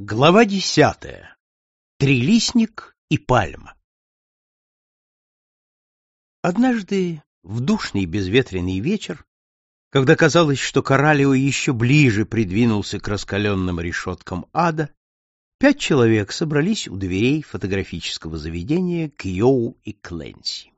Глава десятая. Трилистник и пальма. Однажды, в душный безветренный вечер, когда казалось, что Коралио еще ближе придвинулся к раскаленным решеткам ада, пять человек собрались у дверей фотографического заведения Кьоу и Кленси.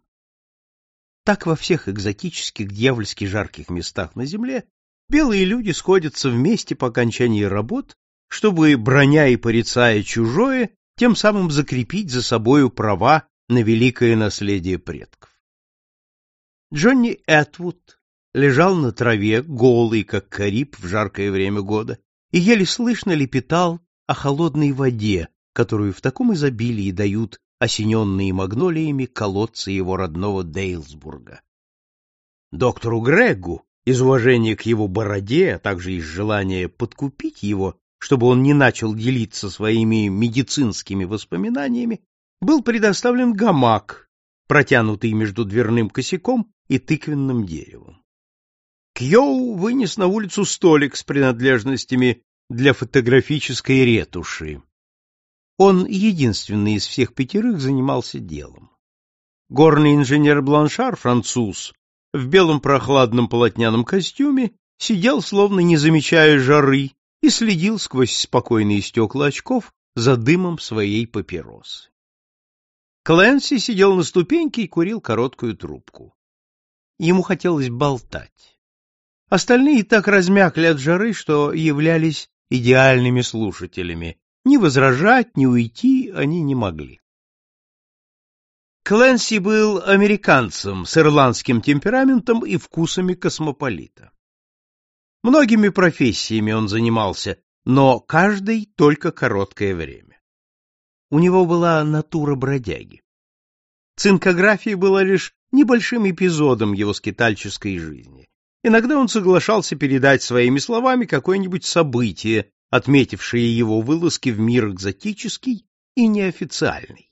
Так во всех экзотических, дьявольски жарких местах на земле белые люди сходятся вместе по окончании работ чтобы, броня и порицая чужое, тем самым закрепить за собою права на великое наследие предков. Джонни Этвуд лежал на траве, голый, как кариб в жаркое время года, и еле слышно лепетал о холодной воде, которую в таком изобилии дают осененные магнолиями колодцы его родного Дейлсбурга. Доктору Грегу, из уважения к его бороде, а также из желания подкупить его, чтобы он не начал делиться своими медицинскими воспоминаниями, был предоставлен гамак, протянутый между дверным косяком и тыквенным деревом. Кьоу вынес на улицу столик с принадлежностями для фотографической ретуши. Он единственный из всех пятерых занимался делом. Горный инженер Бланшар, француз, в белом прохладном полотняном костюме, сидел, словно не замечая жары, и следил сквозь спокойные стекла очков за дымом своей папиросы. Клэнси сидел на ступеньке и курил короткую трубку. Ему хотелось болтать. Остальные так размякли от жары, что являлись идеальными слушателями. Ни возражать, ни уйти они не могли. Клэнси был американцем с ирландским темпераментом и вкусами космополита. Многими профессиями он занимался, но каждый только короткое время. У него была натура бродяги. Цинкография была лишь небольшим эпизодом его скитальческой жизни. Иногда он соглашался передать своими словами какое-нибудь событие, отметившее его вылазки в мир экзотический и неофициальный.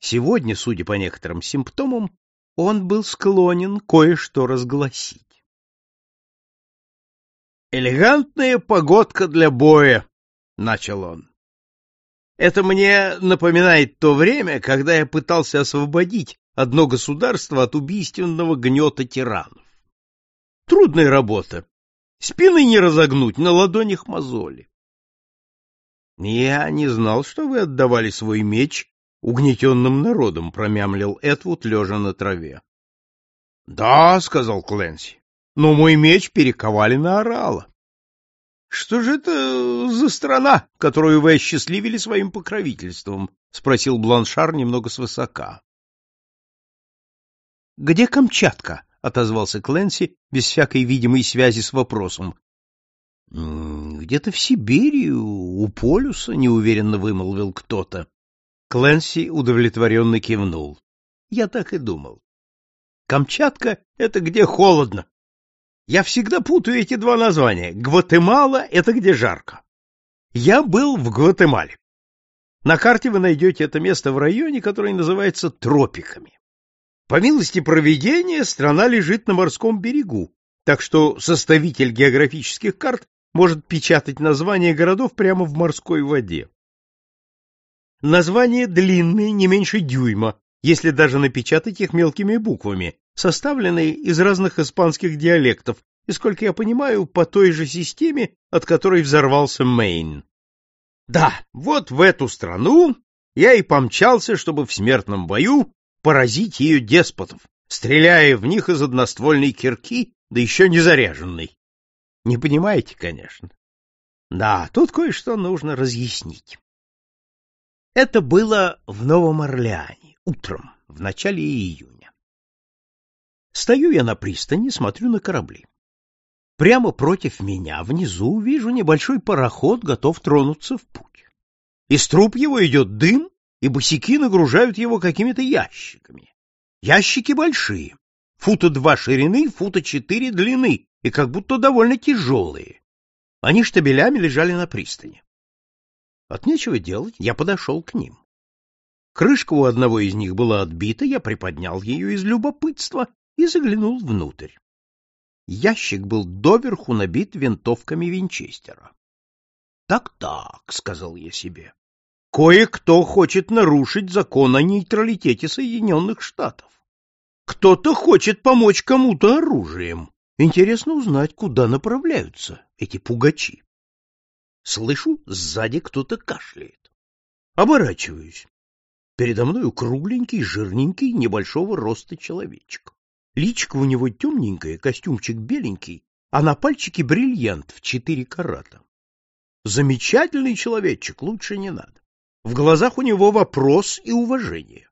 Сегодня, судя по некоторым симптомам, он был склонен кое-что разгласить. «Элегантная погодка для боя», — начал он. «Это мне напоминает то время, когда я пытался освободить одно государство от убийственного гнета тиранов. Трудная работа. Спины не разогнуть, на ладонях мозоли. Я не знал, что вы отдавали свой меч угнетенным народам, промямлил Этвуд, лежа на траве. — Да, — сказал Кленси но мой меч перековали на орала. Что же это за страна, которую вы осчастливили своим покровительством? спросил Бланшар немного свысока. Где Камчатка? отозвался Кленси без всякой видимой связи с вопросом. Где-то в Сибири, у полюса, неуверенно вымолвил кто-то. Кленси удовлетворенно кивнул. Я так и думал. Камчатка — это где холодно, я всегда путаю эти два названия. Гватемала — это где жарко. Я был в Гватемале. На карте вы найдете это место в районе, который называется тропиками. По милости проведения, страна лежит на морском берегу, так что составитель географических карт может печатать названия городов прямо в морской воде. Названия длинные, не меньше дюйма, если даже напечатать их мелкими буквами, составленные из разных испанских диалектов, и, сколько я понимаю, по той же системе, от которой взорвался Мейн. Да, вот в эту страну я и помчался, чтобы в смертном бою поразить ее деспотов, стреляя в них из одноствольной кирки, да еще не заряженной. Не понимаете, конечно. Да, тут кое-что нужно разъяснить. Это было в Новом Орлеане утром, в начале июня. Стою я на пристани, смотрю на корабли. Прямо против меня, внизу, вижу небольшой пароход, готов тронуться в путь. Из труб его идет дым, и босики нагружают его какими-то ящиками. Ящики большие, фута два ширины, фута четыре длины, и как будто довольно тяжелые. Они штабелями лежали на пристани. От нечего делать, я подошел к ним. Крышка у одного из них была отбита, я приподнял ее из любопытства и заглянул внутрь. Ящик был доверху набит винтовками Винчестера. Так-так, сказал я себе. Кое-кто хочет нарушить закон о нейтралитете Соединенных Штатов. Кто-то хочет помочь кому-то оружием. Интересно узнать, куда направляются эти пугачи. Слышу, сзади кто-то кашляет. Оборачиваюсь. Передо мной кругленький, жирненький, небольшого роста человечек. Личико у него темненькое, костюмчик беленький, а на пальчике бриллиант в четыре карата. Замечательный человечек, лучше не надо. В глазах у него вопрос и уважение.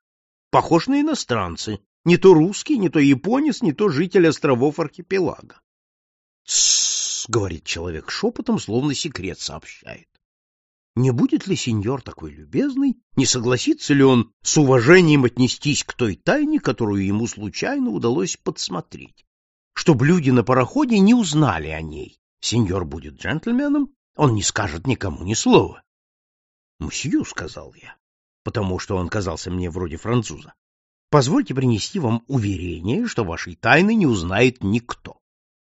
Похож на иностранцы, не то русский, не то японец, не то житель островов архипелага. Говорит человек шепотом, словно секрет сообщает. Не будет ли сеньор такой любезный, не согласится ли он с уважением отнестись к той тайне, которую ему случайно удалось подсмотреть? Чтобы люди на пароходе не узнали о ней. Сеньор будет джентльменом, он не скажет никому ни слова. «Мсью», — сказал я, потому что он казался мне вроде француза, — «позвольте принести вам уверение, что вашей тайны не узнает никто.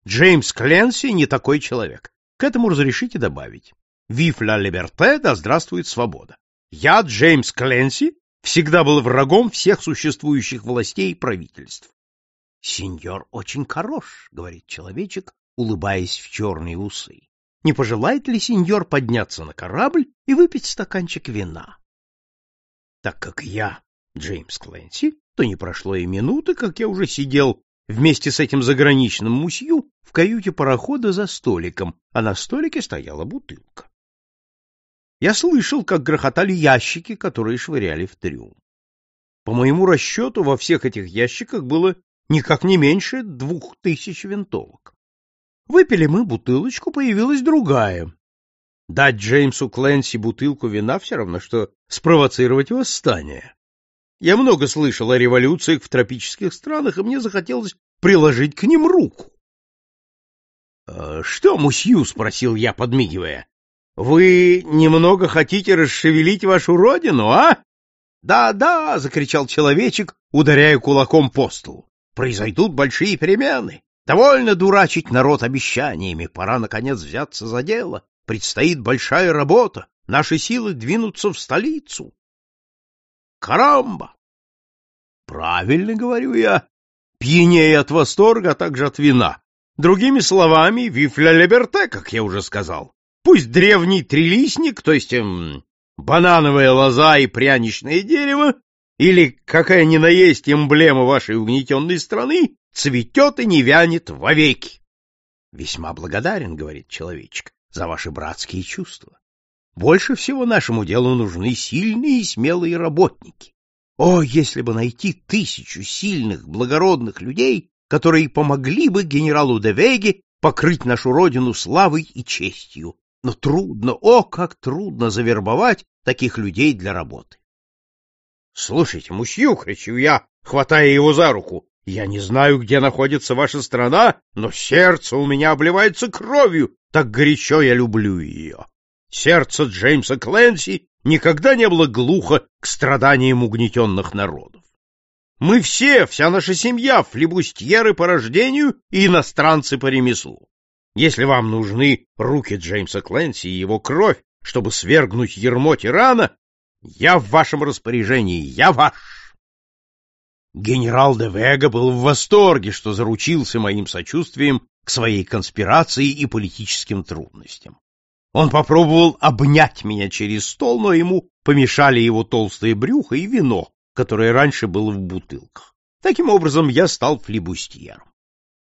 Джеймс Кленси не такой человек. К этому разрешите добавить. Вив ла либерте, да здравствует свобода. Я, Джеймс Кленси, всегда был врагом всех существующих властей и правительств. — Сеньор очень хорош, — говорит человечек, улыбаясь в черные усы. — Не пожелает ли сеньор подняться на корабль и выпить стаканчик вина? Так как я Джеймс Кленси, то не прошло и минуты, как я уже сидел вместе с этим заграничным мусью в каюте парохода за столиком, а на столике стояла бутылка. Я слышал, как грохотали ящики, которые швыряли в трюм. По моему расчету, во всех этих ящиках было никак не меньше двух тысяч винтовок. Выпили мы бутылочку, появилась другая. Дать Джеймсу Кленси бутылку вина все равно, что спровоцировать восстание. Я много слышал о революциях в тропических странах, и мне захотелось приложить к ним руку. «Э, — Что, мусью? — спросил я, подмигивая. — Вы немного хотите расшевелить вашу родину, а? «Да, — Да-да! — закричал человечек, ударяя кулаком по столу. — Произойдут большие перемены. Довольно дурачить народ обещаниями. Пора, наконец, взяться за дело. Предстоит большая работа. Наши силы двинутся в столицу. Карамба! Правильно говорю я, пьянее от восторга, а также от вина. Другими словами, вифля либерте, как я уже сказал. Пусть древний трилистник, то есть эм, банановая лоза и пряничное дерево, или какая ни на есть эмблема вашей угнетенной страны, цветет и не вянет вовеки. Весьма благодарен, говорит человечек, за ваши братские чувства. Больше всего нашему делу нужны сильные и смелые работники. О, если бы найти тысячу сильных, благородных людей, которые помогли бы генералу Девеге покрыть нашу родину славой и честью. Но трудно, о, как трудно завербовать таких людей для работы. — Слушайте, мусью, — кричу я, хватая его за руку, — я не знаю, где находится ваша страна, но сердце у меня обливается кровью, так горячо я люблю ее. Сердце Джеймса Кленси никогда не было глухо к страданиям угнетенных народов. Мы все, вся наша семья, флибустьеры по рождению и иностранцы по ремеслу. Если вам нужны руки Джеймса Кленси и его кровь, чтобы свергнуть ермо тирана, я в вашем распоряжении, я ваш. Генерал де Вега был в восторге, что заручился моим сочувствием к своей конспирации и политическим трудностям. Он попробовал обнять меня через стол, но ему помешали его толстое брюхо и вино, которое раньше было в бутылках. Таким образом, я стал флибустьером.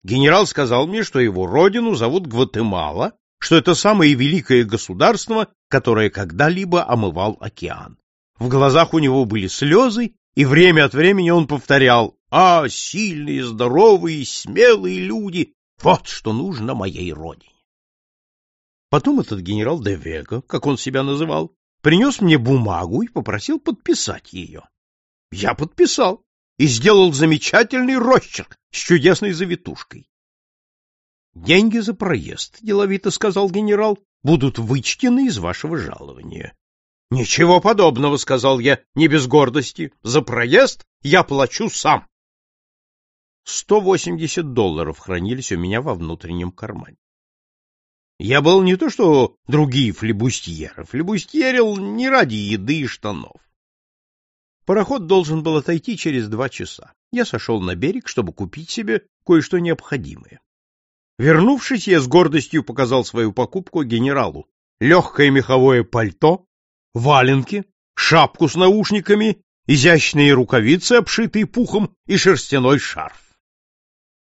Генерал сказал мне, что его родину зовут Гватемала, что это самое великое государство, которое когда-либо омывал океан. В глазах у него были слезы, и время от времени он повторял «А, сильные, здоровые, смелые люди, вот что нужно моей родине». Потом этот генерал де Вега, как он себя называл, принес мне бумагу и попросил подписать ее. Я подписал и сделал замечательный росчерк с чудесной завитушкой. «Деньги за проезд», — деловито сказал генерал, — «будут вычтены из вашего жалования». «Ничего подобного», — сказал я, не без гордости. «За проезд я плачу сам». Сто восемьдесят долларов хранились у меня во внутреннем кармане. Я был не то что другие флебустьеры, флебустьерил не ради еды и штанов. Пароход должен был отойти через два часа. Я сошел на берег, чтобы купить себе кое-что необходимое. Вернувшись, я с гордостью показал свою покупку генералу. Легкое меховое пальто, валенки, шапку с наушниками, изящные рукавицы, обшитые пухом, и шерстяной шарф.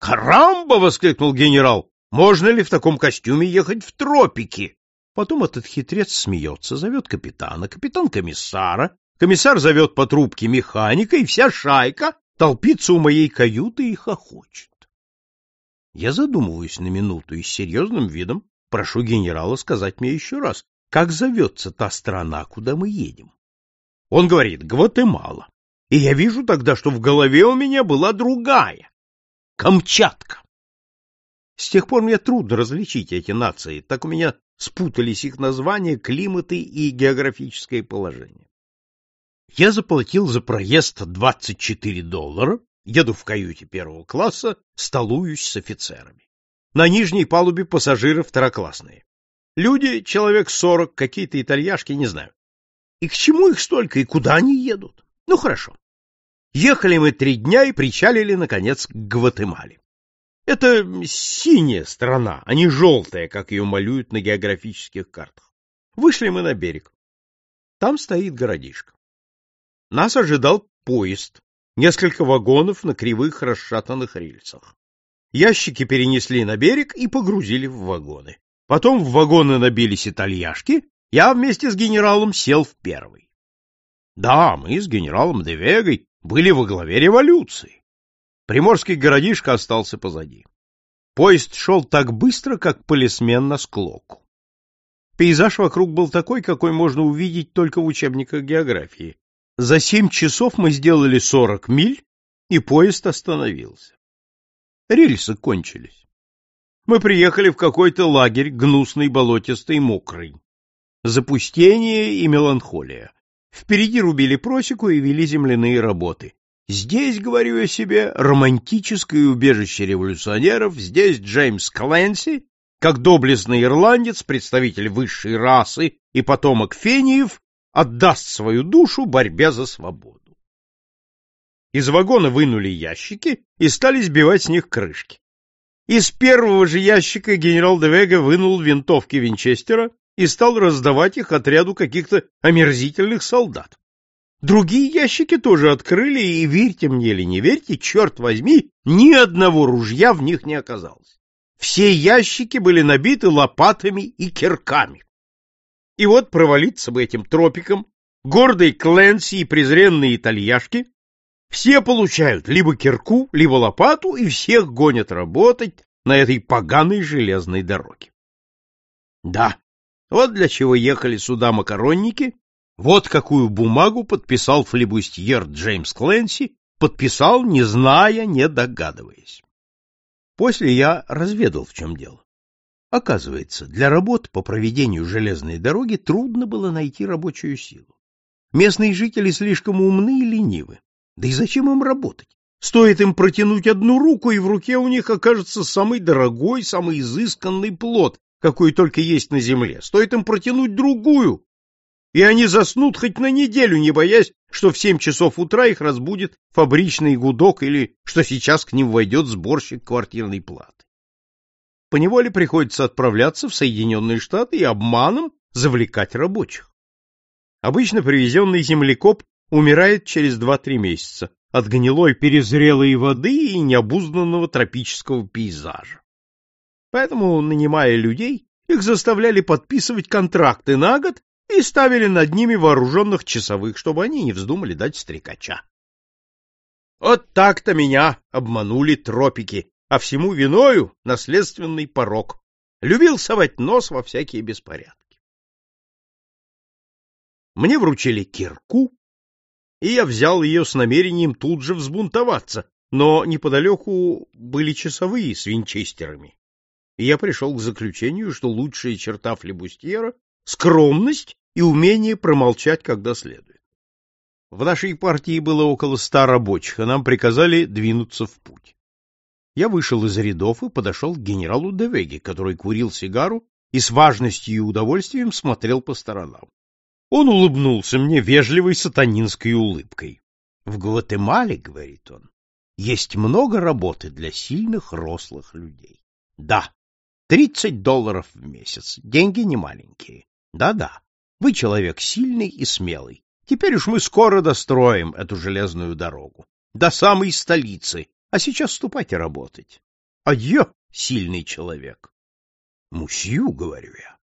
«Карамба!» — воскликнул генерал. «Можно ли в таком костюме ехать в тропики?» Потом этот хитрец смеется, зовет капитана, капитан комиссара, комиссар зовет по трубке механика, и вся шайка толпится у моей каюты и хохочет. Я задумываюсь на минуту и с серьезным видом прошу генерала сказать мне еще раз, как зовется та страна, куда мы едем. Он говорит «Гватемала». И я вижу тогда, что в голове у меня была другая — Камчатка. С тех пор мне трудно различить эти нации, так у меня спутались их названия, климаты и географическое положение. Я заплатил за проезд 24 доллара, еду в каюте первого класса, столуюсь с офицерами. На нижней палубе пассажиры второклассные. Люди, человек сорок, какие-то итальяшки, не знаю. И к чему их столько, и куда они едут? Ну, хорошо. Ехали мы три дня и причалили, наконец, к Гватемале. Это синяя страна, а не желтая, как ее малюют на географических картах. Вышли мы на берег. Там стоит городишко. Нас ожидал поезд, несколько вагонов на кривых расшатанных рельсах. Ящики перенесли на берег и погрузили в вагоны. Потом в вагоны набились итальяшки, я вместе с генералом сел в первый. Да, мы с генералом Девегой были во главе революции. Приморский городишко остался позади. Поезд шел так быстро, как полисмен на склоку. Пейзаж вокруг был такой, какой можно увидеть только в учебниках географии. За семь часов мы сделали сорок миль, и поезд остановился. Рельсы кончились. Мы приехали в какой-то лагерь, гнусный, болотистый, мокрый. Запустение и меланхолия. Впереди рубили просеку и вели земляные работы. Здесь, говорю я себе, романтическое убежище революционеров, здесь Джеймс Кленси, как доблестный ирландец, представитель высшей расы и потомок фениев, отдаст свою душу борьбе за свободу. Из вагона вынули ящики и стали сбивать с них крышки. Из первого же ящика генерал Девега вынул винтовки Винчестера и стал раздавать их отряду каких-то омерзительных солдат. Другие ящики тоже открыли, и, верьте мне или не верьте, черт возьми, ни одного ружья в них не оказалось. Все ящики были набиты лопатами и кирками. И вот провалиться бы этим тропикам, гордые Кленси и презренные итальяшки, все получают либо кирку, либо лопату, и всех гонят работать на этой поганой железной дороге. Да, вот для чего ехали сюда макаронники, вот какую бумагу подписал флебустьер Джеймс Кленси, подписал, не зная, не догадываясь. После я разведал, в чем дело. Оказывается, для работ по проведению железной дороги трудно было найти рабочую силу. Местные жители слишком умны и ленивы. Да и зачем им работать? Стоит им протянуть одну руку, и в руке у них окажется самый дорогой, самый изысканный плод, какой только есть на земле. Стоит им протянуть другую, и они заснут хоть на неделю, не боясь, что в семь часов утра их разбудит фабричный гудок или что сейчас к ним войдет сборщик квартирной платы. Поневоле приходится отправляться в Соединенные Штаты и обманом завлекать рабочих. Обычно привезенный землекоп умирает через 2-3 месяца от гнилой перезрелой воды и необузданного тропического пейзажа. Поэтому, нанимая людей, их заставляли подписывать контракты на год и ставили над ними вооруженных часовых, чтобы они не вздумали дать стрекача. Вот так-то меня обманули тропики, а всему виною наследственный порог. Любил совать нос во всякие беспорядки. Мне вручили кирку, и я взял ее с намерением тут же взбунтоваться, но неподалеку были часовые с винчестерами. И я пришел к заключению, что лучшая черта флебустьера — скромность и умение промолчать, когда следует. В нашей партии было около ста рабочих, и нам приказали двинуться в путь. Я вышел из рядов и подошел к генералу Девеге, который курил сигару и с важностью и удовольствием смотрел по сторонам. Он улыбнулся мне вежливой сатанинской улыбкой. — В Гватемале, — говорит он, — есть много работы для сильных рослых людей. Да, тридцать долларов в месяц, деньги не маленькие. Да-да, вы человек сильный и смелый. Теперь уж мы скоро достроим эту железную дорогу. До самой столицы. А сейчас ступайте работать. Адьё, сильный человек. Мусью, говорю я,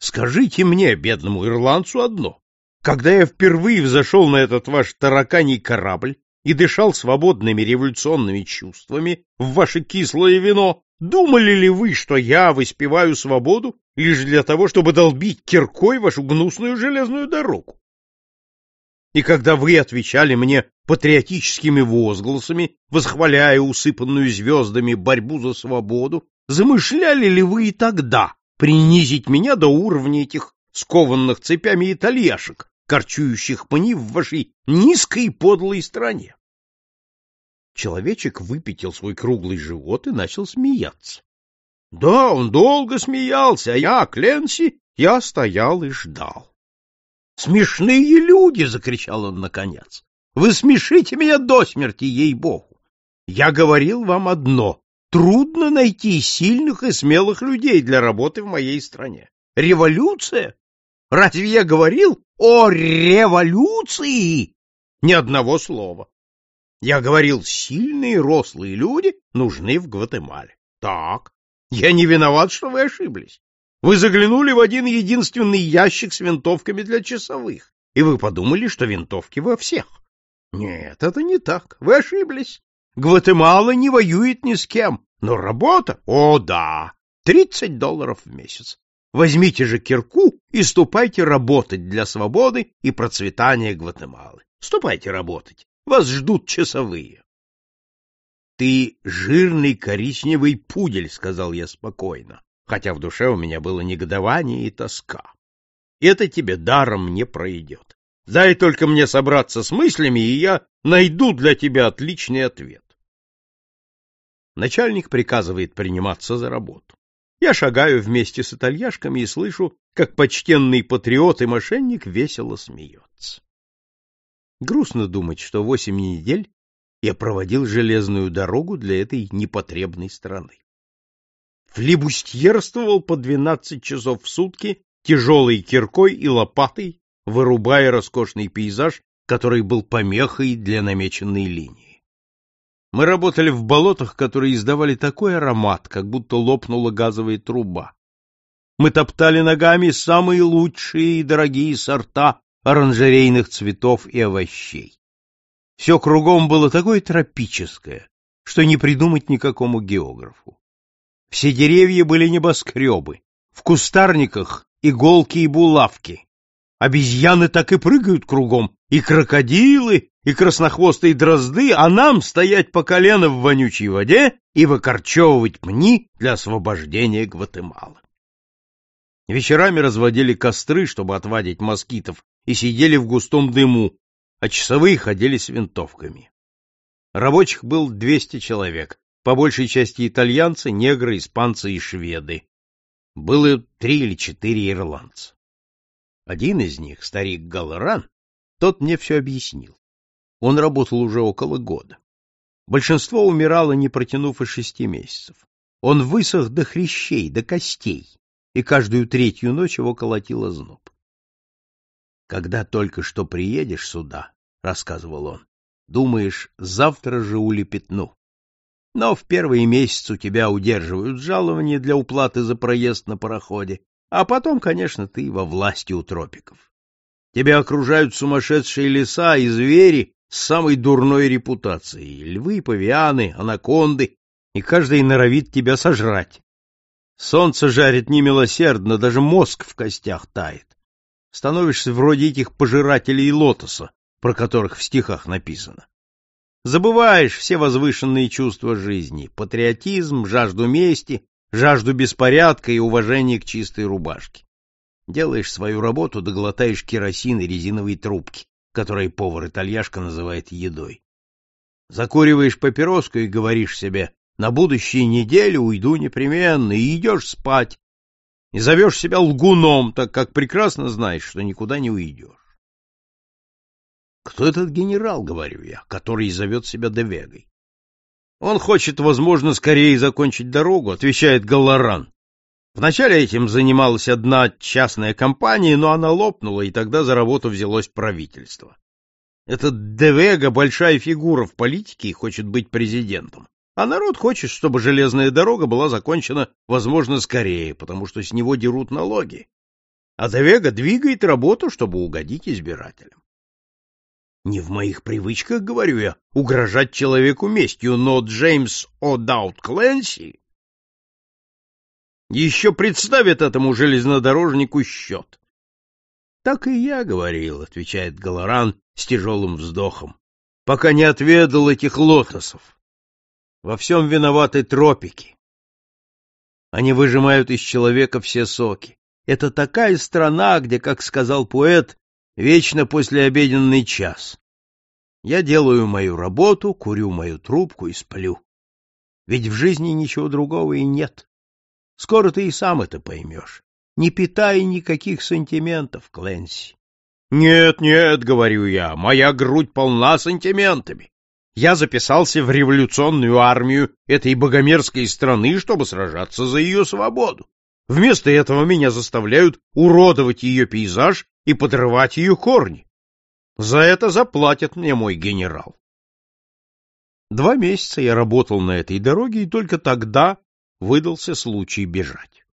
скажите мне, бедному ирландцу, одно. Когда я впервые взошел на этот ваш тараканий корабль и дышал свободными революционными чувствами в ваше кислое вино, думали ли вы, что я воспеваю свободу лишь для того, чтобы долбить киркой вашу гнусную железную дорогу? И когда вы отвечали мне патриотическими возгласами, восхваляя усыпанную звездами борьбу за свободу, замышляли ли вы и тогда принизить меня до уровня этих скованных цепями итальяшек, корчующих пни в вашей низкой подлой стране? Человечек выпятил свой круглый живот и начал смеяться. Да, он долго смеялся, а я, Кленси, я стоял и ждал. «Смешные люди!» — закричал он наконец. «Вы смешите меня до смерти, ей-богу! Я говорил вам одно — трудно найти сильных и смелых людей для работы в моей стране. Революция? Разве я говорил о революции? Ни одного слова. Я говорил, сильные рослые люди нужны в Гватемале. Так, я не виноват, что вы ошиблись. Вы заглянули в один единственный ящик с винтовками для часовых, и вы подумали, что винтовки во всех. Нет, это не так. Вы ошиблись. Гватемала не воюет ни с кем, но работа, о да, тридцать долларов в месяц. Возьмите же кирку и ступайте работать для свободы и процветания Гватемалы. Ступайте работать. Вас ждут часовые. — Ты жирный коричневый пудель, — сказал я спокойно хотя в душе у меня было негодование и тоска. Это тебе даром не пройдет. Дай только мне собраться с мыслями, и я найду для тебя отличный ответ. Начальник приказывает приниматься за работу. Я шагаю вместе с итальяшками и слышу, как почтенный патриот и мошенник весело смеется. Грустно думать, что восемь недель я проводил железную дорогу для этой непотребной страны флибустьерствовал по двенадцать часов в сутки тяжелой киркой и лопатой, вырубая роскошный пейзаж, который был помехой для намеченной линии. Мы работали в болотах, которые издавали такой аромат, как будто лопнула газовая труба. Мы топтали ногами самые лучшие и дорогие сорта оранжерейных цветов и овощей. Все кругом было такое тропическое, что не придумать никакому географу. Все деревья были небоскребы, в кустарниках иголки и булавки. Обезьяны так и прыгают кругом, и крокодилы, и краснохвостые дрозды, а нам стоять по колено в вонючей воде и выкорчевывать пни для освобождения Гватемалы. Вечерами разводили костры, чтобы отвадить москитов, и сидели в густом дыму, а часовые ходили с винтовками. Рабочих было двести человек, по большей части итальянцы, негры, испанцы и шведы. Было три или четыре ирландца. Один из них, старик Галлоран, тот мне все объяснил. Он работал уже около года. Большинство умирало, не протянув и шести месяцев. Он высох до хрящей, до костей, и каждую третью ночь его колотило зноб. «Когда только что приедешь сюда, — рассказывал он, — думаешь, завтра же улепетну. Но в первые месяцы у тебя удерживают жалование для уплаты за проезд на пароходе, а потом, конечно, ты во власти у тропиков. Тебя окружают сумасшедшие леса и звери с самой дурной репутацией — львы, павианы, анаконды, и каждый норовит тебя сожрать. Солнце жарит немилосердно, даже мозг в костях тает. Становишься вроде этих пожирателей лотоса, про которых в стихах написано. Забываешь все возвышенные чувства жизни, патриотизм, жажду мести, жажду беспорядка и уважение к чистой рубашке. Делаешь свою работу, доглотаешь керосин и резиновые трубки, которые повар-итальяшка называет едой. Закуриваешь папироску и говоришь себе, на будущей неделе уйду непременно, и идешь спать. и зовешь себя лгуном, так как прекрасно знаешь, что никуда не уйдешь. Кто этот генерал, говорю я, который зовет себя Девегой? Он хочет, возможно, скорее закончить дорогу, отвечает Галлоран. Вначале этим занималась одна частная компания, но она лопнула, и тогда за работу взялось правительство. Этот Девега — большая фигура в политике и хочет быть президентом. А народ хочет, чтобы железная дорога была закончена, возможно, скорее, потому что с него дерут налоги. А Девега двигает работу, чтобы угодить избирателям. Не в моих привычках, говорю я, угрожать человеку местью, но Джеймс О'Даут Кленси еще представит этому железнодорожнику счет. — Так и я говорил, — отвечает Галоран с тяжелым вздохом, — пока не отведал этих лотосов. Во всем виноваты тропики. Они выжимают из человека все соки. Это такая страна, где, как сказал поэт, вечно послеобеденный час. Я делаю мою работу, курю мою трубку и сплю. Ведь в жизни ничего другого и нет. Скоро ты и сам это поймешь. Не питай никаких сантиментов, Кленси. Нет, нет, говорю я, моя грудь полна сантиментами. Я записался в революционную армию этой богомерзкой страны, чтобы сражаться за ее свободу. Вместо этого меня заставляют уродовать ее пейзаж и подрывать ее корни. За это заплатит мне мой генерал. Два месяца я работал на этой дороге, и только тогда выдался случай бежать.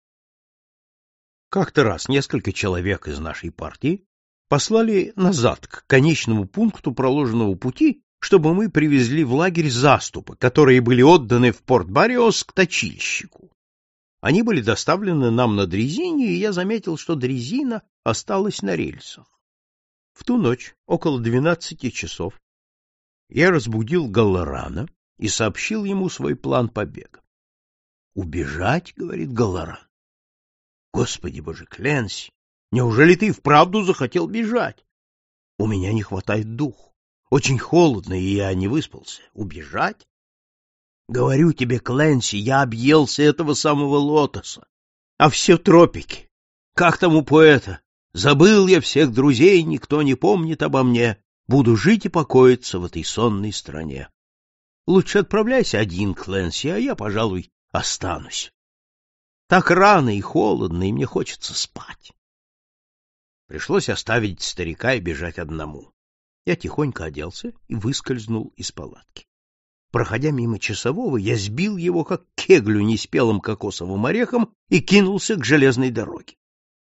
Как-то раз несколько человек из нашей партии послали назад к конечному пункту проложенного пути чтобы мы привезли в лагерь заступы, которые были отданы в Порт-Бариос к точильщику. Они были доставлены нам на дрезине, и я заметил, что дрезина осталась на рельсах. В ту ночь, около двенадцати часов, я разбудил Галлорана и сообщил ему свой план побега. «Убежать?» — говорит Галлоран. «Господи боже, Кленси, неужели ты вправду захотел бежать? У меня не хватает духу. Очень холодно, и я не выспался. Убежать? Говорю тебе, Кленси, я объелся этого самого лотоса. А все тропики. Как там у поэта? Забыл я всех друзей, никто не помнит обо мне. Буду жить и покоиться в этой сонной стране. Лучше отправляйся один, Кленси, а я, пожалуй, останусь. Так рано и холодно, и мне хочется спать. Пришлось оставить старика и бежать одному. Я тихонько оделся и выскользнул из палатки. Проходя мимо часового, я сбил его, как кеглю неспелым кокосовым орехом, и кинулся к железной дороге.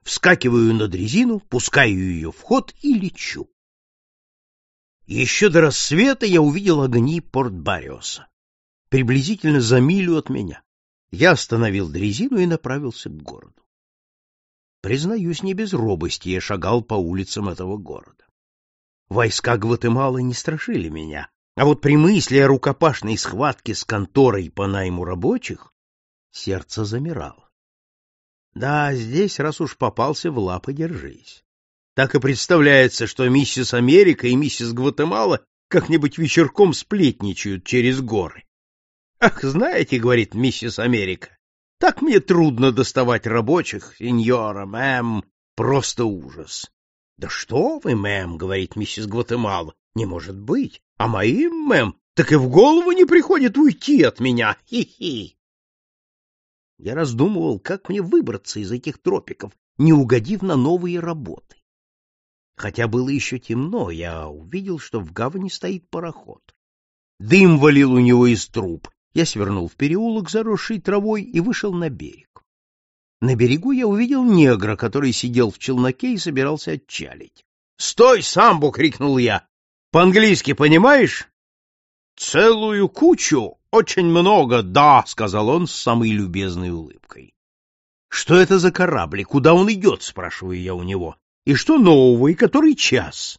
Вскакиваю на дрезину, пускаю ее в ход и лечу. Еще до рассвета я увидел огни Порт-Бариоса. Приблизительно за милю от меня. Я остановил дрезину и направился к городу. Признаюсь, не без робости я шагал по улицам этого города. Войска Гватемалы не страшили меня, а вот при мысли о рукопашной схватке с конторой по найму рабочих сердце замирало. Да, здесь, раз уж попался в лапы, держись. Так и представляется, что миссис Америка и миссис Гватемала как-нибудь вечерком сплетничают через горы. «Ах, знаете, — говорит миссис Америка, — так мне трудно доставать рабочих, сеньора, мэм, просто ужас. — Да что вы, мэм, — говорит миссис Гватемала, — не может быть. А моим, мэм, так и в голову не приходит уйти от меня. Хи-хи. Я раздумывал, как мне выбраться из этих тропиков, не угодив на новые работы. Хотя было еще темно, я увидел, что в гавани стоит пароход. Дым валил у него из труб. Я свернул в переулок, заросший травой, и вышел на берег. На берегу я увидел негра, который сидел в челноке и собирался отчалить. «Стой, самбо!» — крикнул я. «По-английски понимаешь?» «Целую кучу, очень много, да», — сказал он с самой любезной улыбкой. «Что это за корабль? Куда он идет?» — спрашиваю я у него. «И что нового, и который час?»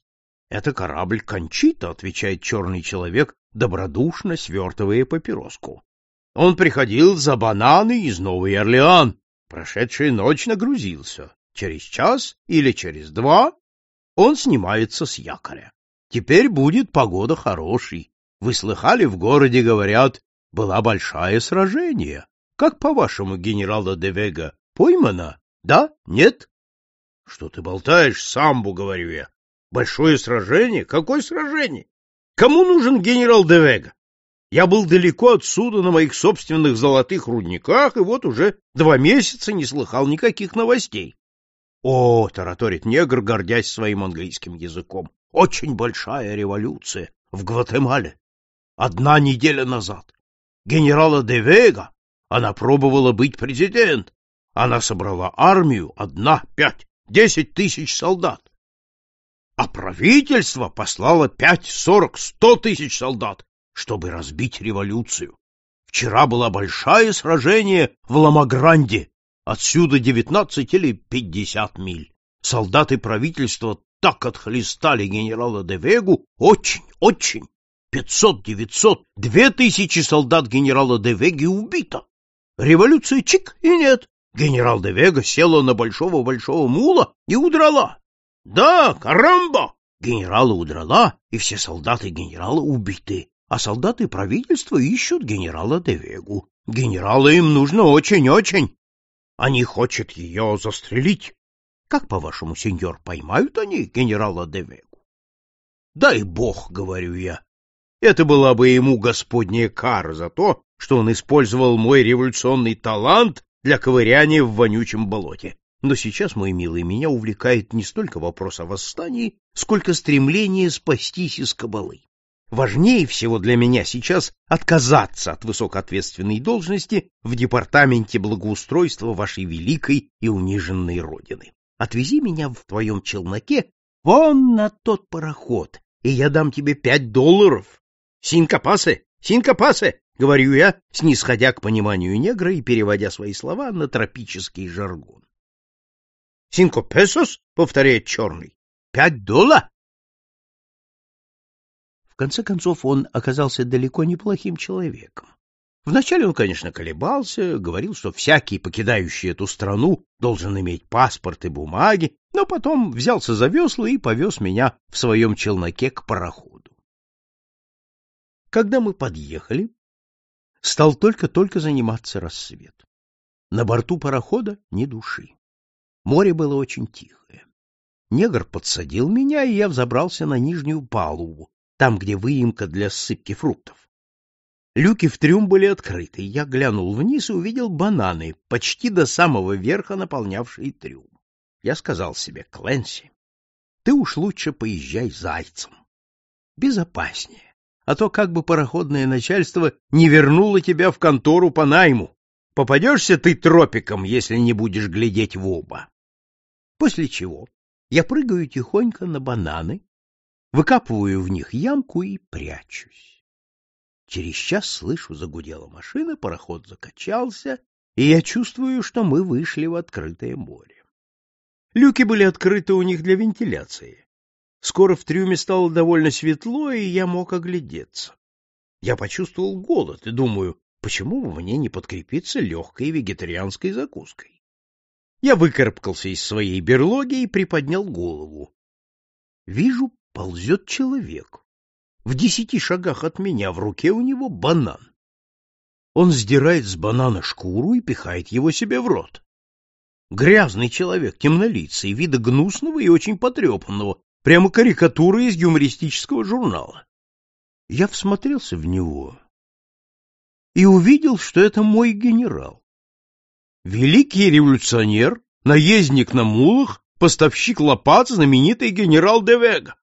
«Это корабль Кончита», — отвечает черный человек, добродушно свертывая папироску. «Он приходил за бананы из Новый Орлеан, Прошедшая ночь нагрузился. Через час или через два он снимается с якоря. Теперь будет погода хорошей. Вы слыхали, в городе говорят, была большая сражение. Как, по-вашему, генерала де Вега поймана? Да? Нет? Что ты болтаешь, самбу, говорю я. Большое сражение? Какое сражение? Кому нужен генерал Девега? Я был далеко отсюда на моих собственных золотых рудниках, и вот уже два месяца не слыхал никаких новостей. О, тараторит негр, гордясь своим английским языком. Очень большая революция в Гватемале. Одна неделя назад. Генерала Девега, она пробовала быть президент. Она собрала армию, одна, пять, десять тысяч солдат. А правительство послало пять, сорок, сто тысяч солдат, чтобы разбить революцию. Вчера было большое сражение в Ламагранде, отсюда девятнадцать или пятьдесят миль. Солдаты правительства так отхлестали генерала Девегу, очень, очень. Пятьсот, девятьсот, две тысячи солдат генерала Девеги убито. Революция чик и нет. Генерал Девега села на большого-большого мула и удрала. Да, карамба! Генерала удрала, и все солдаты генерала убиты, а солдаты правительства ищут генерала Девегу. Генерала им нужно очень-очень. Они хотят ее застрелить. Как, по-вашему, сеньор, поймают они генерала Девегу? Дай бог, говорю я. Это была бы ему господняя кара за то, что он использовал мой революционный талант для ковыряния в вонючем болоте. Но сейчас, мой милый, меня увлекает не столько вопрос о восстании, сколько стремление спастись из кабалы. Важнее всего для меня сейчас отказаться от высокоответственной должности в департаменте благоустройства вашей великой и униженной родины. Отвези меня в твоем челноке вон на тот пароход, и я дам тебе пять долларов. Синкопасы, синкопасы, говорю я, снисходя к пониманию негра и переводя свои слова на тропический жаргон. Pesos? — повторяет черный. — Пять долларов? В конце концов, он оказался далеко неплохим человеком. Вначале он, конечно, колебался, говорил, что всякий, покидающий эту страну, должен иметь паспорт и бумаги, но потом взялся за весла и повез меня в своем челноке к пароходу. Когда мы подъехали, стал только-только заниматься рассвет. На борту парохода ни души. Море было очень тихое. Негр подсадил меня, и я взобрался на нижнюю палубу, там, где выемка для ссыпки фруктов. Люки в трюм были открыты, я глянул вниз и увидел бананы, почти до самого верха наполнявшие трюм. Я сказал себе, Кленси, ты уж лучше поезжай зайцем. Безопаснее, а то как бы пароходное начальство не вернуло тебя в контору по найму. Попадешься ты тропиком, если не будешь глядеть в оба. После чего я прыгаю тихонько на бананы, выкапываю в них ямку и прячусь. Через час слышу, загудела машина, пароход закачался, и я чувствую, что мы вышли в открытое море. Люки были открыты у них для вентиляции. Скоро в трюме стало довольно светло, и я мог оглядеться. Я почувствовал голод и думаю, почему бы мне не подкрепиться легкой вегетарианской закуской. Я выкарабкался из своей берлоги и приподнял голову. Вижу, ползет человек. В десяти шагах от меня в руке у него банан. Он сдирает с банана шкуру и пихает его себе в рот. Грязный человек, темнолицый, вида гнусного и очень потрепанного, прямо карикатура из юмористического журнала. Я всмотрелся в него и увидел, что это мой генерал. Великий революционер, наездник на мулах, поставщик лопат, знаменитый генерал Девега.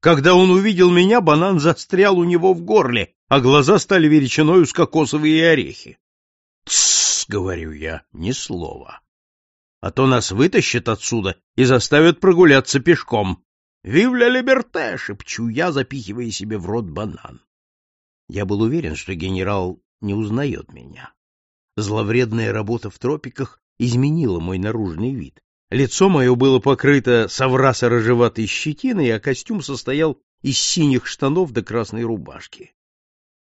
Когда он увидел меня, банан застрял у него в горле, а глаза стали величиною с кокосовые орехи. «Тссс», — говорю я, — ни слова. А то нас вытащат отсюда и заставят прогуляться пешком. «Вивля либерте!» — шепчу я, запихивая себе в рот банан. Я был уверен, что генерал не узнает меня. Зловредная работа в тропиках изменила мой наружный вид. Лицо мое было покрыто соврасо-рыжеватой щетиной, а костюм состоял из синих штанов до красной рубашки.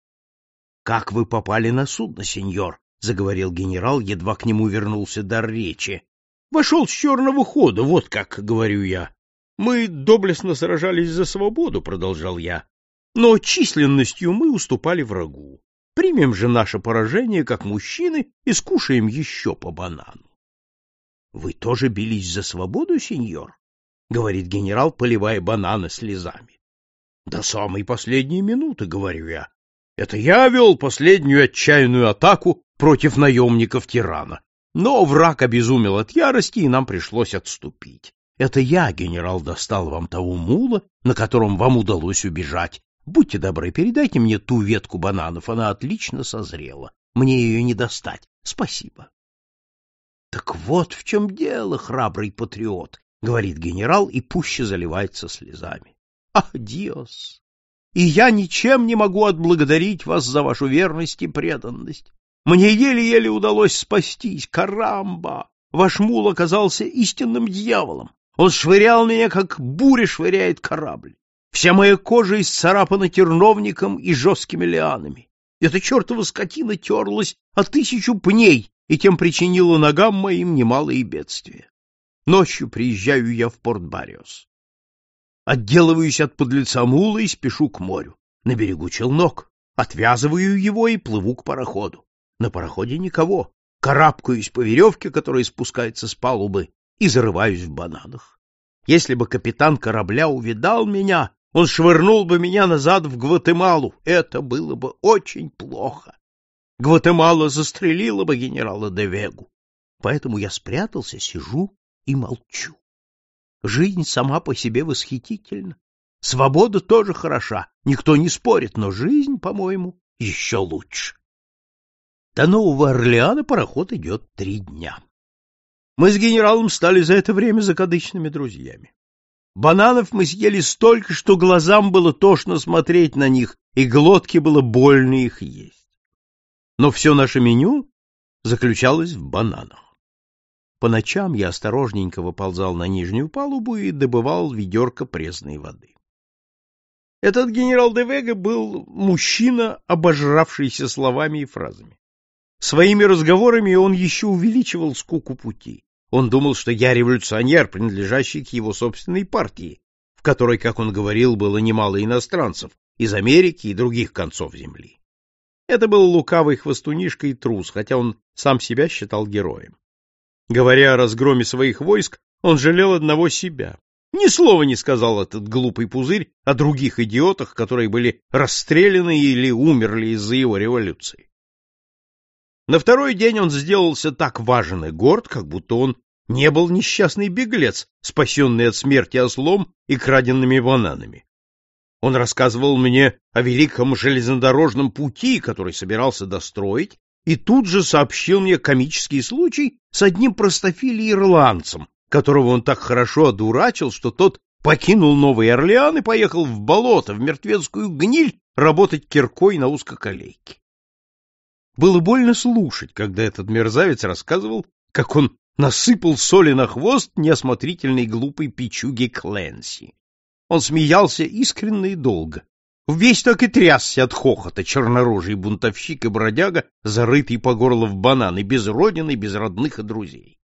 — Как вы попали на судно, сеньор? — заговорил генерал, едва к нему вернулся дар речи. — Вошел с черного хода, вот как, — говорю я. — Мы доблестно сражались за свободу, — продолжал я, — но численностью мы уступали врагу. Примем же наше поражение как мужчины и скушаем еще по банану. — Вы тоже бились за свободу, сеньор? — говорит генерал, поливая бананы слезами. — До самой последней минуты, — говорю я. Это я вел последнюю отчаянную атаку против наемников тирана. Но враг обезумел от ярости, и нам пришлось отступить. Это я, генерал, достал вам того мула, на котором вам удалось убежать. Будьте добры, передайте мне ту ветку бананов, она отлично созрела. Мне ее не достать. Спасибо. Так вот в чем дело, храбрый патриот, говорит генерал и пуще заливается слезами. Ах, Диос! И я ничем не могу отблагодарить вас за вашу верность и преданность. Мне еле-еле удалось спастись. Карамба! Ваш мул оказался истинным дьяволом. Он швырял меня, как буря швыряет корабль. Вся моя кожа исцарапана терновником и жесткими лианами. Эта чертова скотина терлась о тысячу пней и тем причинила ногам моим немалые бедствия. Ночью приезжаю я в Порт-Бариос. Отделываюсь от подлеца мула и спешу к морю. На берегу челнок. Отвязываю его и плыву к пароходу. На пароходе никого. Карабкаюсь по веревке, которая спускается с палубы, и зарываюсь в бананах. Если бы капитан корабля увидал меня, он швырнул бы меня назад в Гватемалу. Это было бы очень плохо. Гватемала застрелила бы генерала де Вегу. Поэтому я спрятался, сижу и молчу. Жизнь сама по себе восхитительна. Свобода тоже хороша, никто не спорит, но жизнь, по-моему, еще лучше. До Нового Орлеана пароход идет три дня. Мы с генералом стали за это время закадычными друзьями. Бананов мы съели столько, что глазам было тошно смотреть на них, и глотке было больно их есть. Но все наше меню заключалось в бананах. По ночам я осторожненько выползал на нижнюю палубу и добывал ведерко пресной воды. Этот генерал де Вега был мужчина, обожравшийся словами и фразами. Своими разговорами он еще увеличивал скуку пути. Он думал, что я революционер, принадлежащий к его собственной партии, в которой, как он говорил, было немало иностранцев из Америки и других концов земли. Это был лукавый хвостунишка и трус, хотя он сам себя считал героем. Говоря о разгроме своих войск, он жалел одного себя. Ни слова не сказал этот глупый пузырь о других идиотах, которые были расстреляны или умерли из-за его революции. На второй день он сделался так важен и горд, как будто он не был несчастный беглец, спасенный от смерти ослом и краденными бананами. Он рассказывал мне о великом железнодорожном пути, который собирался достроить, и тут же сообщил мне комический случай с одним простофилей-ирландцем, которого он так хорошо одурачил, что тот покинул Новый Орлеан и поехал в болото, в мертвецкую гниль, работать киркой на узкоколейке. Было больно слушать, когда этот мерзавец рассказывал, как он насыпал соли на хвост неосмотрительной глупой печуги Кленси. Он смеялся искренне и долго. Весь так и трясся от хохота чернорожий бунтовщик и бродяга, зарытый по горло в бананы, без родины, без родных и друзей.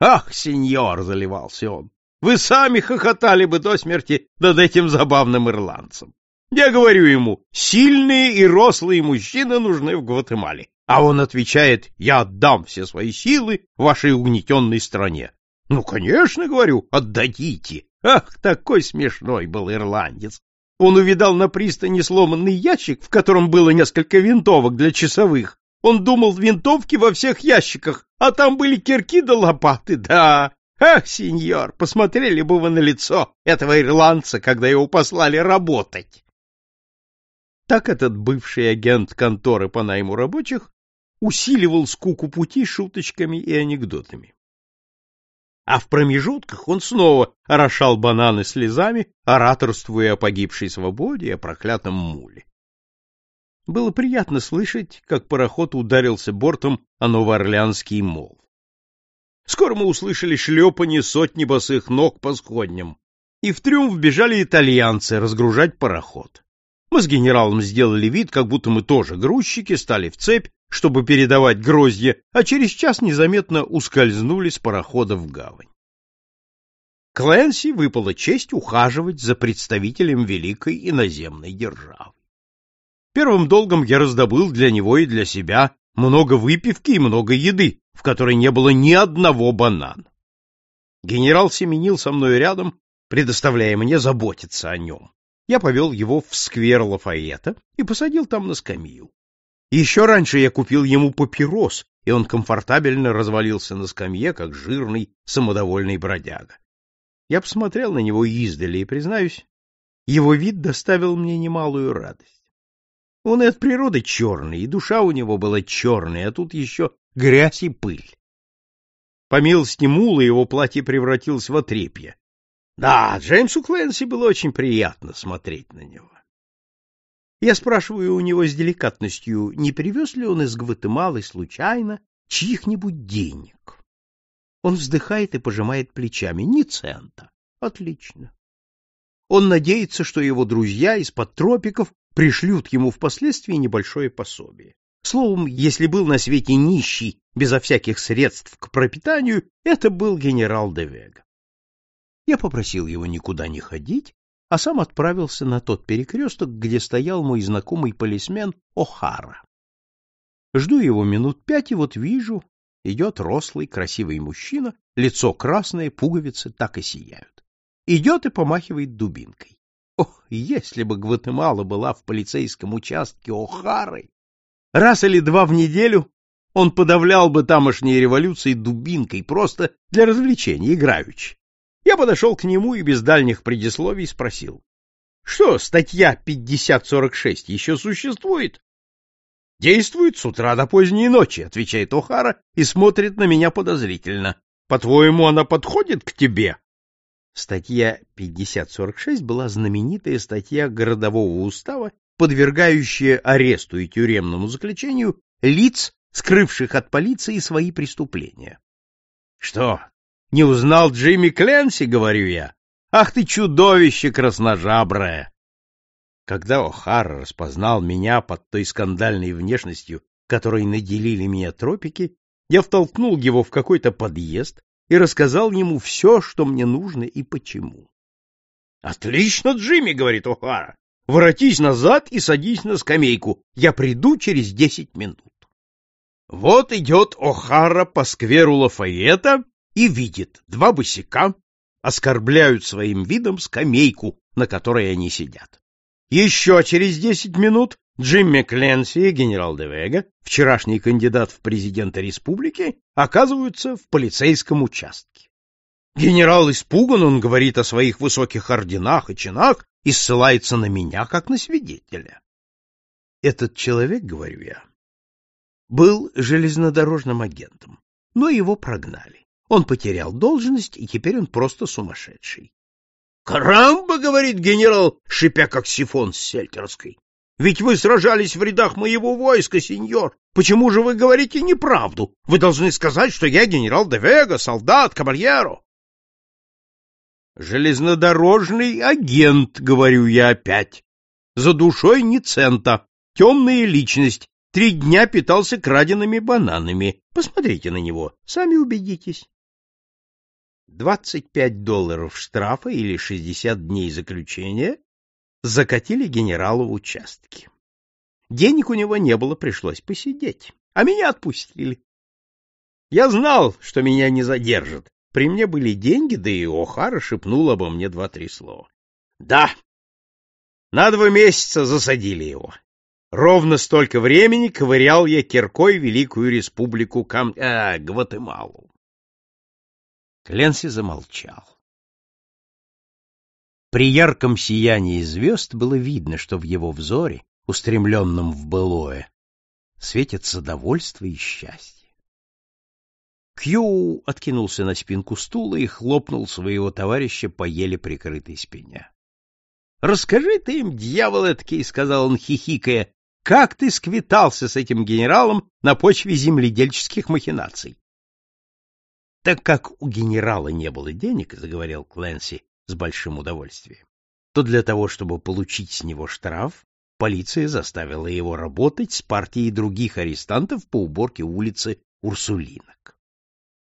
«Ах, сеньор!» — заливался он. «Вы сами хохотали бы до смерти над этим забавным ирландцем. Я говорю ему, сильные и рослые мужчины нужны в Гватемале. А он отвечает, я отдам все свои силы вашей угнетенной стране. Ну, конечно, говорю, отдадите. Ах, такой смешной был ирландец. Он увидал на пристани сломанный ящик, в котором было несколько винтовок для часовых. Он думал, винтовки во всех ящиках, а там были кирки да лопаты, да. Ах, сеньор, посмотрели бы вы на лицо этого ирландца, когда его послали работать. Так этот бывший агент конторы по найму рабочих усиливал скуку пути шуточками и анекдотами. А в промежутках он снова орошал бананы слезами, ораторствуя о погибшей свободе и о проклятом муле. Было приятно слышать, как пароход ударился бортом о Новоорлеанский мол. Скоро мы услышали шлепанье сотни босых ног по сходням, и в трюмф бежали итальянцы разгружать пароход. Мы с генералом сделали вид, как будто мы тоже грузчики, стали в цепь, чтобы передавать гроздья, а через час незаметно ускользнули с парохода в гавань. Клэнси выпала честь ухаживать за представителем великой иноземной державы. Первым долгом я раздобыл для него и для себя много выпивки и много еды, в которой не было ни одного банана. Генерал семенил со мной рядом, предоставляя мне заботиться о нем. Я повел его в сквер Лафайета и посадил там на скамью. Еще раньше я купил ему папирос, и он комфортабельно развалился на скамье, как жирный, самодовольный бродяга. Я посмотрел на него издали и, признаюсь, его вид доставил мне немалую радость. Он и от природы черный, и душа у него была черная, а тут еще грязь и пыль. По милости Мула его платье превратилось в отрепье. Да, Джеймсу Кленси было очень приятно смотреть на него. Я спрашиваю у него с деликатностью, не привез ли он из Гватемалы случайно чьих-нибудь денег. Он вздыхает и пожимает плечами. Ни цента. Отлично. Он надеется, что его друзья из-под тропиков пришлют ему впоследствии небольшое пособие. Словом, если был на свете нищий, безо всяких средств к пропитанию, это был генерал де Вега. Я попросил его никуда не ходить, а сам отправился на тот перекресток, где стоял мой знакомый полисмен О'Хара. Жду его минут пять, и вот вижу, идет рослый, красивый мужчина, лицо красное, пуговицы так и сияют. Идет и помахивает дубинкой. Ох, если бы Гватемала была в полицейском участке О'Хары, раз или два в неделю он подавлял бы тамошние революции дубинкой, просто для развлечения, играючи. Я подошел к нему и без дальних предисловий спросил. — Что, статья 5046 еще существует? — Действует с утра до поздней ночи, — отвечает Охара и смотрит на меня подозрительно. — По-твоему, она подходит к тебе? Статья 5046 была знаменитая статья городового устава, подвергающая аресту и тюремному заключению лиц, скрывших от полиции свои преступления. — Что, не узнал Джимми Кленси, говорю я. Ах ты чудовище красножаброе! Когда О'Хара распознал меня под той скандальной внешностью, которой наделили меня тропики, я втолкнул его в какой-то подъезд и рассказал ему все, что мне нужно и почему. — Отлично, Джимми, — говорит О'Хара. — Воротись назад и садись на скамейку. Я приду через десять минут. Вот идет О'Хара по скверу Лафайета и видит, два босика оскорбляют своим видом скамейку, на которой они сидят. Еще через десять минут Джимми Кленси и генерал Девега, вчерашний кандидат в президенты республики, оказываются в полицейском участке. Генерал испуган, он говорит о своих высоких орденах и чинах и ссылается на меня, как на свидетеля. Этот человек, говорю я, был железнодорожным агентом, но его прогнали. Он потерял должность, и теперь он просто сумасшедший. «Карамба!» — говорит генерал, шипя как сифон с сельтерской. «Ведь вы сражались в рядах моего войска, сеньор. Почему же вы говорите неправду? Вы должны сказать, что я генерал де Вега, солдат, кабальеро». «Железнодорожный агент», — говорю я опять. «За душой ни цента. Темная личность. Три дня питался краденными бананами. Посмотрите на него, сами убедитесь». 25 долларов штрафа или 60 дней заключения закатили генералу в участке. Денег у него не было, пришлось посидеть, а меня отпустили. Я знал, что меня не задержат. При мне были деньги, да и О'Хара шепнул обо мне два-три слова. Да, на два месяца засадили его. Ровно столько времени ковырял я киркой Великую Республику Кам... А, Гватемалу. Кленси замолчал. При ярком сиянии звезд было видно, что в его взоре, устремленном в былое, светятся довольство и счастье. Кью откинулся на спинку стула и хлопнул своего товарища по еле прикрытой спине. — Расскажи ты им, дьявол эткий, — сказал он, хихикая, — как ты сквитался с этим генералом на почве земледельческих махинаций? Так как у генерала не было денег, заговорил Кленси с большим удовольствием, то для того, чтобы получить с него штраф, полиция заставила его работать с партией других арестантов по уборке улицы Урсулинок.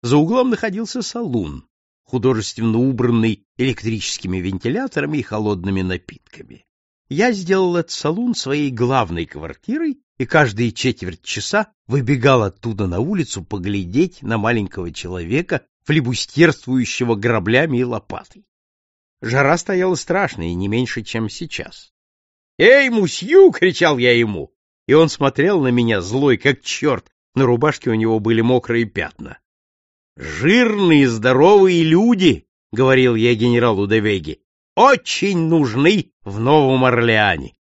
За углом находился салун, художественно убранный электрическими вентиляторами и холодными напитками. Я сделал этот салун своей главной квартирой и каждые четверть часа выбегал оттуда на улицу поглядеть на маленького человека, флебустерствующего граблями и лопатой. Жара стояла страшная, не меньше, чем сейчас. «Эй, мусью!» — кричал я ему, и он смотрел на меня злой, как черт, на рубашке у него были мокрые пятна. «Жирные, здоровые люди!» — говорил я генералу Девеге. «Очень нужны в Новом Орлеане.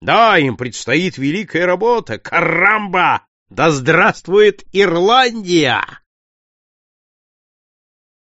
Да, им предстоит великая работа. Карамба! Да здравствует Ирландия!»